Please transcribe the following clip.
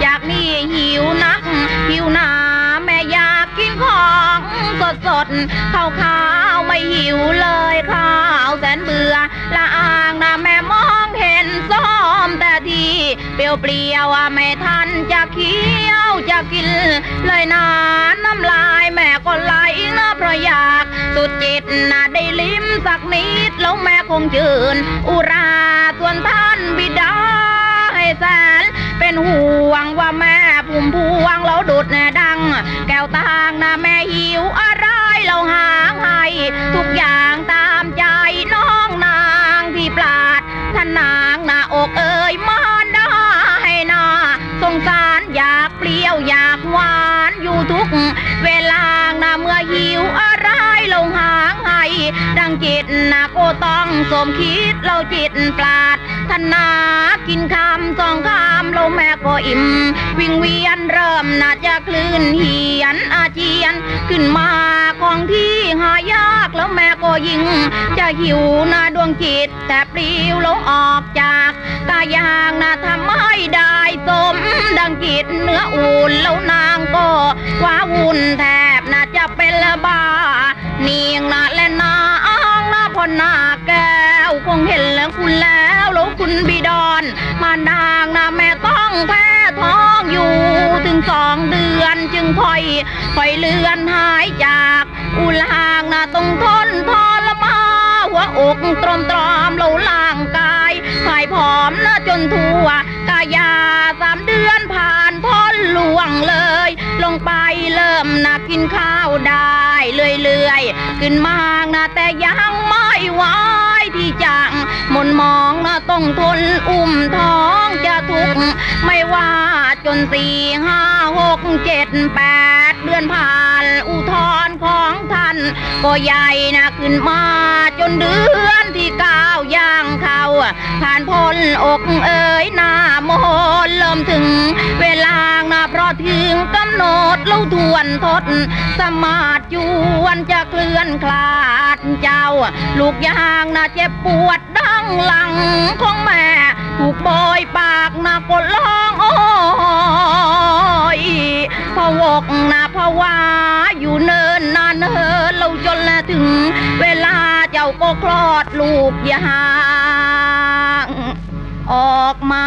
อยากนี่หิวนัก หิวหนาแม่อยากกินของสดสดข้าวขาวไม่หิวเลยข้าวแสนเบื่อละอางนะแม่มองเห็นส้มแต่ทีเปรี้ยวเปรี้ยวอะไม่ทันจะเคี้ยวจะกิน เลยนานน้ำลายแม่ก็ไหลนะเพราะอยากสุดจิตนะได้ลิ้มสักนิดแล้วแม่คงจืนอุราส่วนท่านบิดาให้แสน เป็นห่วงว่าแม่พุ่มพวงเราดุดแน่ดัง แก้วตางนะแม่หิวอะไรเราหางให้ทุกอย่างตามใจน้องนางที่ปราดท่านนางนาอกเอ่ยมานได้ให้นาสงสารอยากเปรี้ยวอยากหวานอยู่ทุก เวลานะเมื่อหิวอะ ดังจิตนะก็ต้องสมคิดเราจิตปราดธนากินคำสองคำเราแม่ก็อิ่ม วิ่งเวียนเริ่มน่าจะคลื่นเหียนอาเจียน ขึ้นมาของที่หายากแล้วแม่ก็ยิ่ง จะหิวนะดวงจิต แต่ปลิวลงออกจากกายางนะทำให้ได้สมดังจิตเนื้ออุ่น ดอนมานางนะแม่ต้องแพ้ท้องอยู่ ถึงสองเดือนจึงค่อยค่อยเลือนหายจาก อุลางนะต้องทนทรมานหัวอกตรมตรอมเหลาล่างกายผายผอมนะจนทั่วกายาสามเดือนผ่านพ้นล่วงเลย ลงไปเริ่มนะกินข้าวได้เรื่อยๆ ขึ้นมากนะแต่ยังไม่ไหวที่จัง มนมองนะต้องทนอุ้มท้องจะทุกข์ไม่ว่าจนสี่ห้าหกเจ็ดแปดเดือนผ่านอุทธรของท่าน ก็ใหญ่นะขึ้นมาจนเดือนที่เก้าย่างเขาผ่านพ้นอกเอ๋ยหน้ามนเริ่มถึงเวลานะเพราะถึงกำหนดเราทวนทด สมาดจวนจะเคลื่อนคลาดเจ้า ลูกยางนะเจ็บปวด งหลังของแม่ถูกบอยปากนะก็ร้องโอ้ยพวกนะภาวาอยู่เนินนานเฮอเราจนละถึง เวลาเจ้าก็คลอดลูกยางออกมา